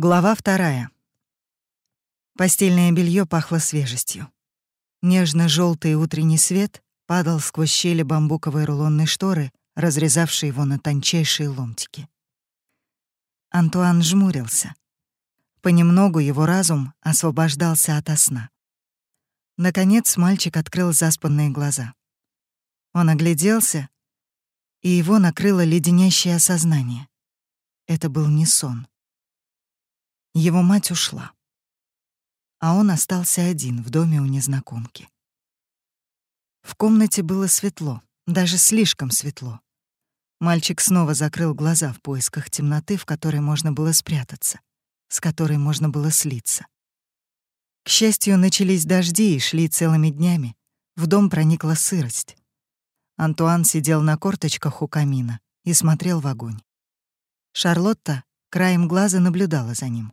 Глава вторая. Постельное белье пахло свежестью. нежно желтый утренний свет падал сквозь щели бамбуковой рулонной шторы, разрезавшей его на тончайшие ломтики. Антуан жмурился. Понемногу его разум освобождался ото сна. Наконец мальчик открыл заспанные глаза. Он огляделся, и его накрыло леденящее осознание. Это был не сон. Его мать ушла. А он остался один в доме у незнакомки. В комнате было светло, даже слишком светло. Мальчик снова закрыл глаза в поисках темноты, в которой можно было спрятаться, с которой можно было слиться. К счастью, начались дожди и шли целыми днями. В дом проникла сырость. Антуан сидел на корточках у камина и смотрел в огонь. Шарлотта краем глаза наблюдала за ним.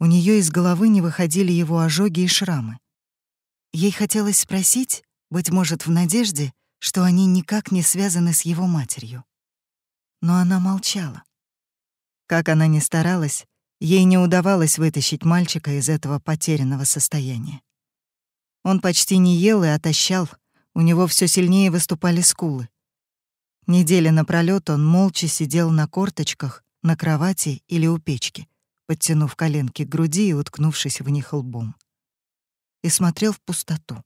У нее из головы не выходили его ожоги и шрамы. Ей хотелось спросить, быть может, в надежде, что они никак не связаны с его матерью. Но она молчала. Как она ни старалась, ей не удавалось вытащить мальчика из этого потерянного состояния. Он почти не ел и отощал, у него все сильнее выступали скулы. Недели напролёт он молча сидел на корточках, на кровати или у печки, подтянув коленки к груди и уткнувшись в них лбом. И смотрел в пустоту,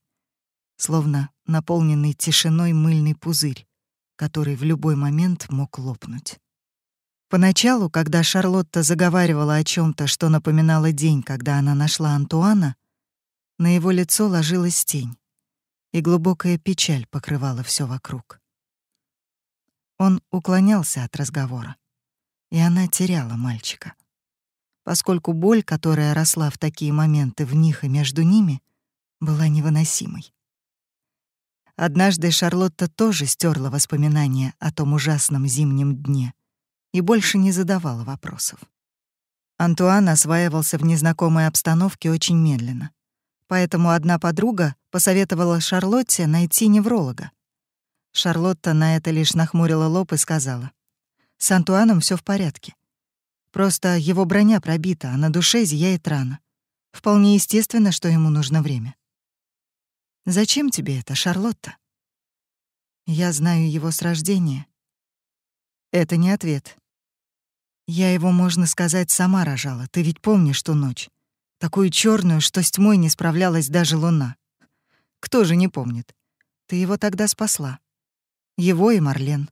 словно наполненный тишиной мыльный пузырь, который в любой момент мог лопнуть. Поначалу, когда Шарлотта заговаривала о чем то что напоминало день, когда она нашла Антуана, на его лицо ложилась тень, и глубокая печаль покрывала все вокруг. Он уклонялся от разговора, и она теряла мальчика поскольку боль, которая росла в такие моменты в них и между ними, была невыносимой. Однажды Шарлотта тоже стерла воспоминания о том ужасном зимнем дне и больше не задавала вопросов. Антуан осваивался в незнакомой обстановке очень медленно. Поэтому одна подруга посоветовала Шарлотте найти невролога. Шарлотта на это лишь нахмурила лоб и сказала: "С Антуаном все в порядке. Просто его броня пробита, а на душе зияет рана. Вполне естественно, что ему нужно время. Зачем тебе это, Шарлотта? Я знаю его с рождения. Это не ответ. Я его, можно сказать, сама рожала. Ты ведь помнишь ту ночь? Такую черную, что с тьмой не справлялась даже луна. Кто же не помнит? Ты его тогда спасла. Его и Марлен.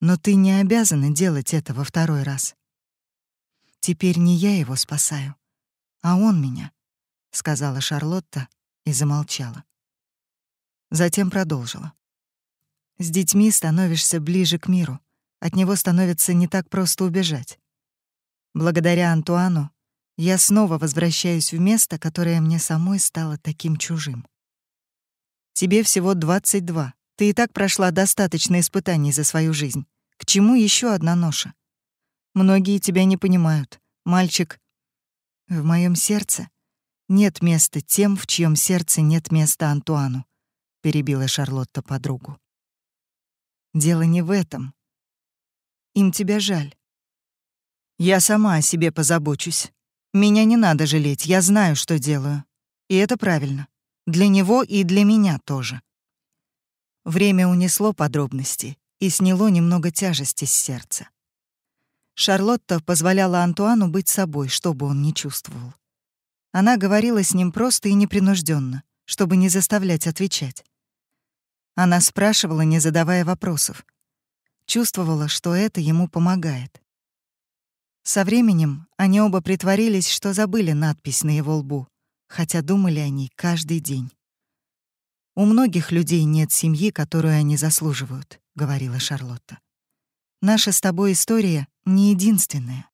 Но ты не обязана делать это во второй раз. Теперь не я его спасаю, а он меня, сказала Шарлотта и замолчала. Затем продолжила. С детьми становишься ближе к миру, от него становится не так просто убежать. Благодаря Антуану я снова возвращаюсь в место, которое мне самой стало таким чужим. Тебе всего 22. Ты и так прошла достаточно испытаний за свою жизнь. К чему еще одна ноша? Многие тебя не понимают. Мальчик, в моем сердце нет места тем, в чьем сердце нет места Антуану, перебила Шарлотта подругу. Дело не в этом. Им тебя жаль. Я сама о себе позабочусь. Меня не надо жалеть, я знаю, что делаю. И это правильно. Для него и для меня тоже. Время унесло подробности и сняло немного тяжести с сердца. Шарлотта позволяла Антуану быть собой, что бы он ни чувствовал. Она говорила с ним просто и непринужденно, чтобы не заставлять отвечать. Она спрашивала, не задавая вопросов. Чувствовала, что это ему помогает. Со временем они оба притворились, что забыли надпись на его лбу, хотя думали о ней каждый день. «У многих людей нет семьи, которую они заслуживают», — говорила Шарлотта. Наша с тобой история не единственная.